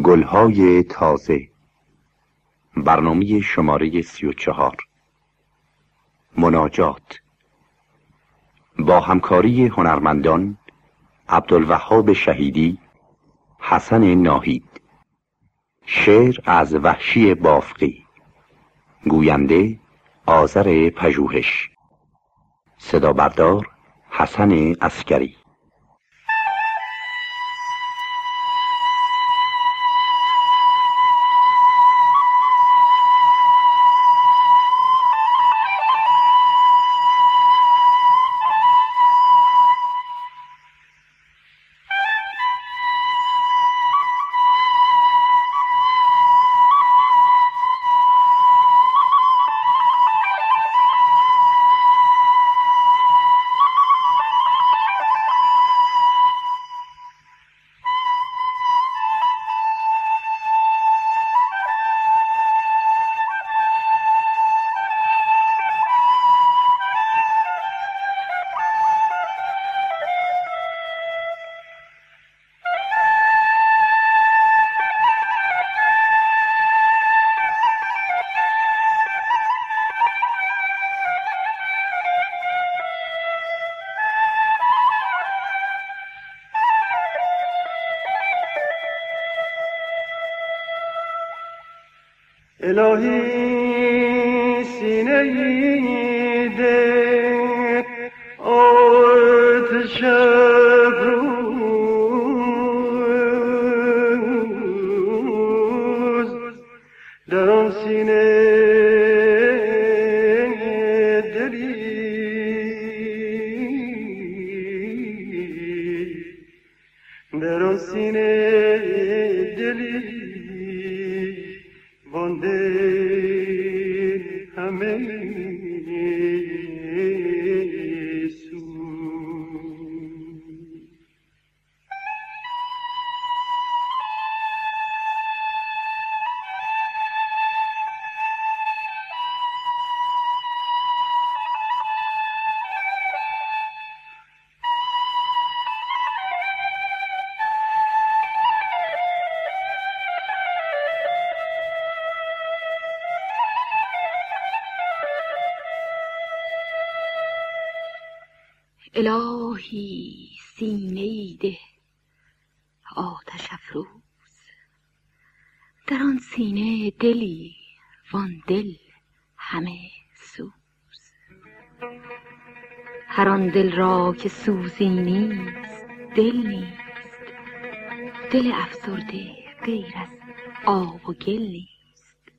گلهای تازه. برنامه شماره سی و چهار. مناجات. با همکاری هنرمندان عبدالوهاب شهیدی حسن ناهید. شعر از وحشی بافقی. گوینده آذر پژوهش. صدا بردار حسن اسکری الهی سینه الهی سینه ای ده. آتش افروز. در آن سینه دلی وان دل همه سوز. هر آن دل را که سوزی نیست دل نیست. دل افسرده غیر از آب و گل نیست.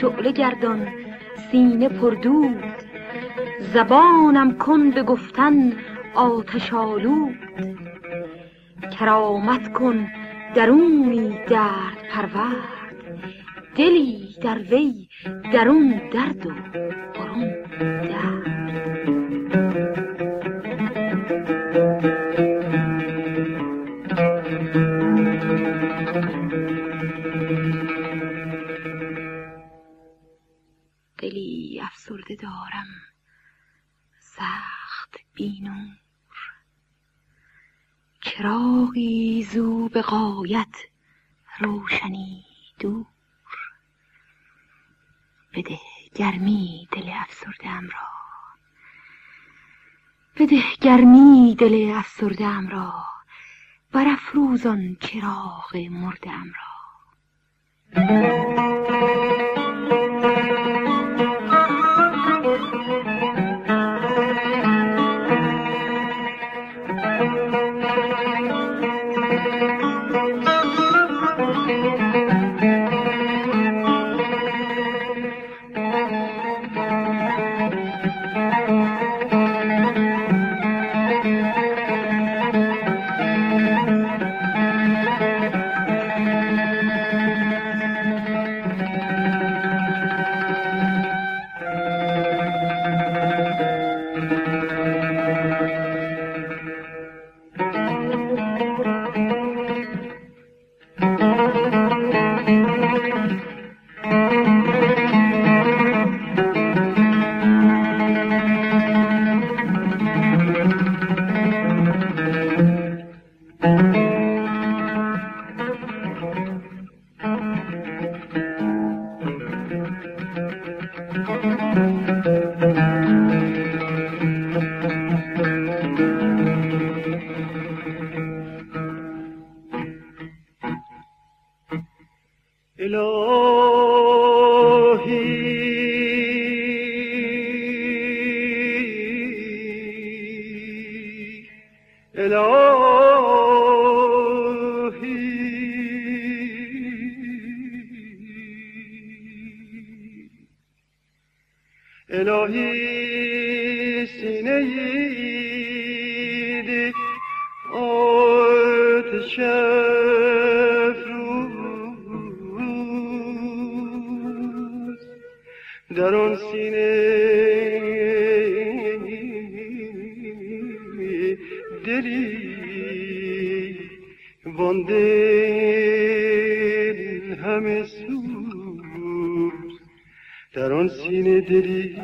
شعله گردان سینه پر دود زبانم کن به گفتن آتش آلود. کرامت کن درونی درد پرورد. دلی در وی درون درد و بینور چراغی زو به غایت روشنی دور. بده گرمی دل افسرده را. بده گرمی دل افسرده را. برافروزان چراغ مرده را. دلی وانده همه سوز در آن سینه دلی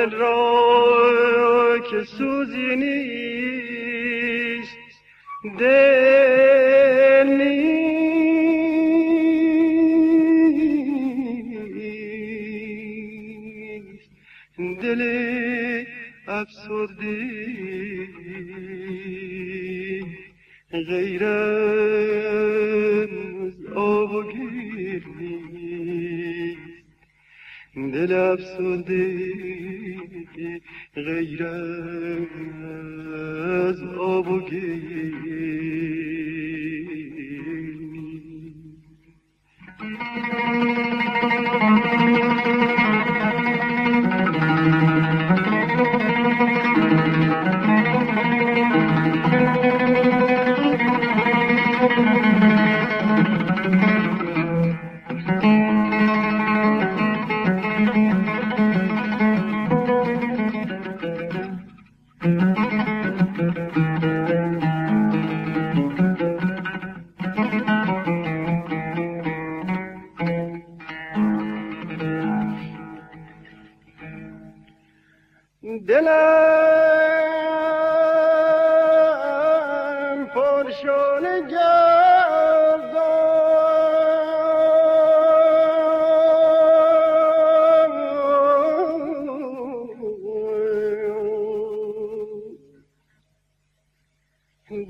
دل را که سوزی نیست دل نیست. دل افسرده غیر از آب و گل نیست. دل افسرده غیر از آب و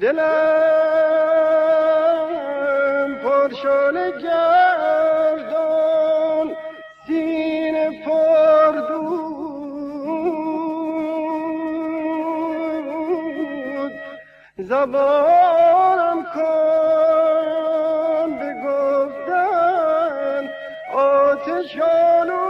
دلم پرشان گردان سینه پردود زبانم کن به گفتن آتشانود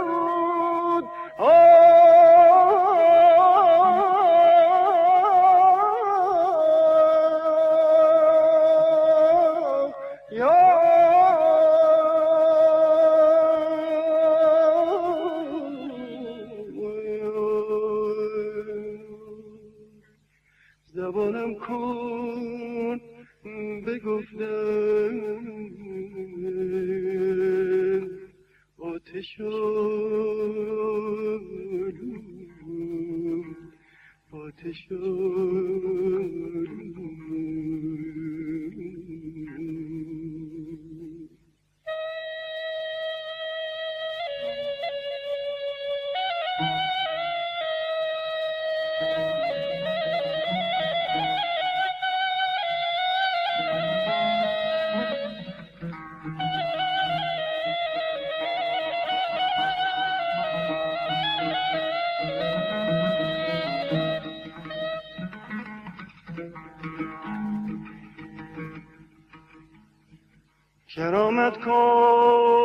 زبانم کن بگفتن آتش Comet Cold.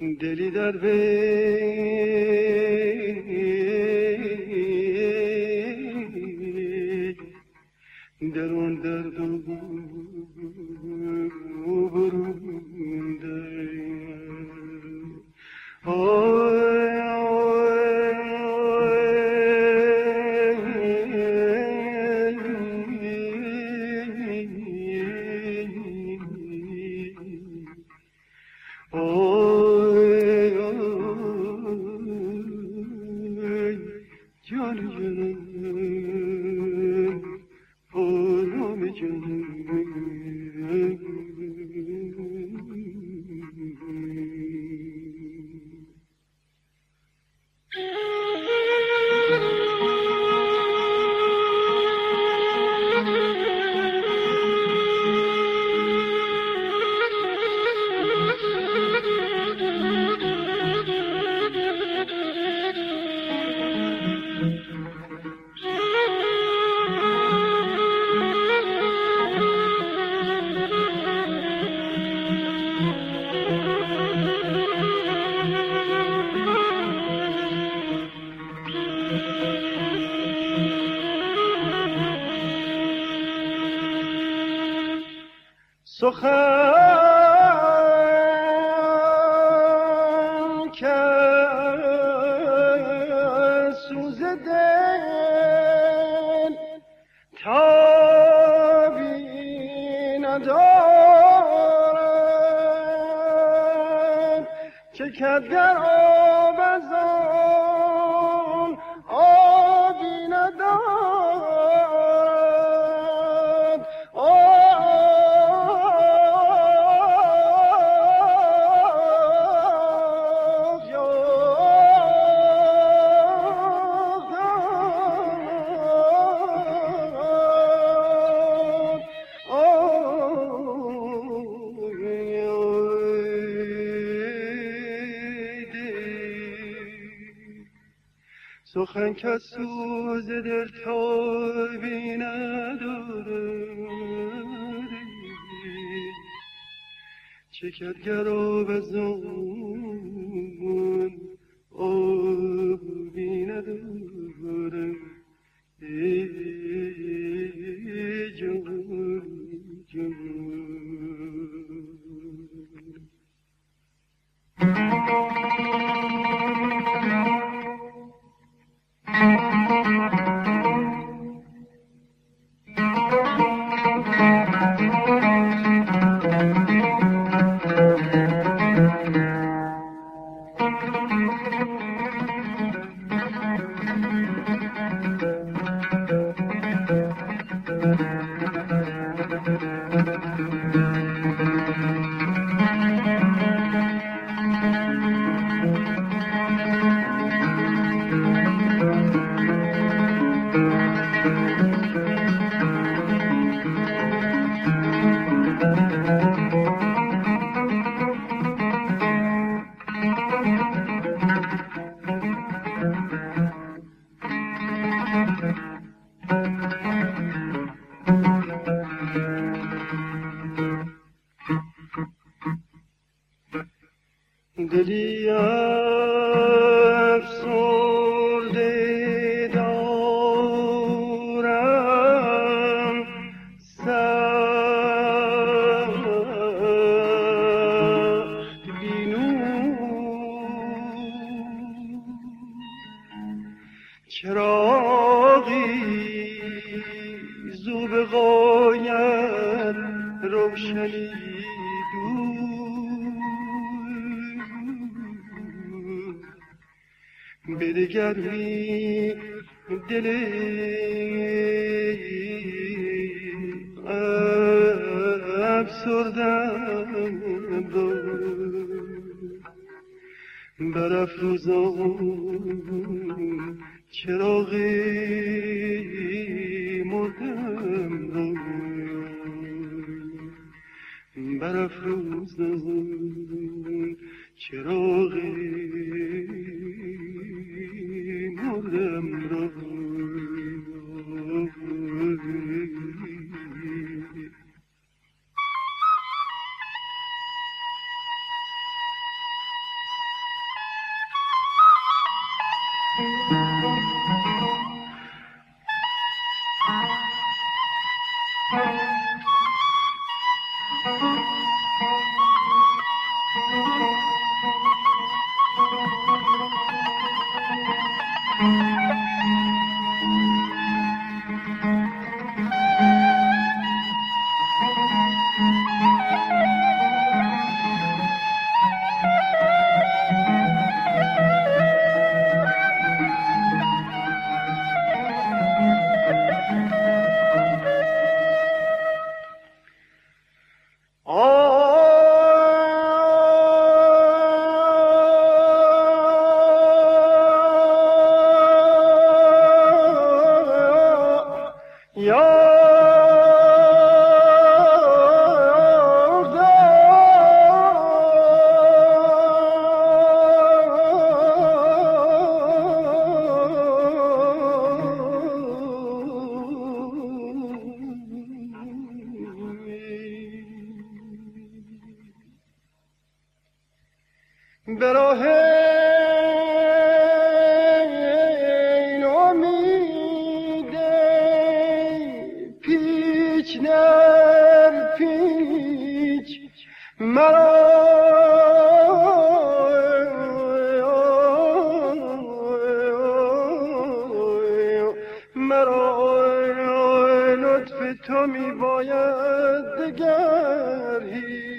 Deli derviş. که در سخن کسوز سوز دل تابی ندارد چکدگر آب از Deliya برف روزا چراغی مردم برف روزا چراغی مردم رو gör hiç.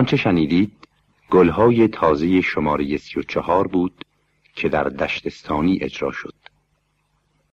آنچه شنیدید گلهای تازه شماره سی و چهار بود که در دشتستانی اجرا شد.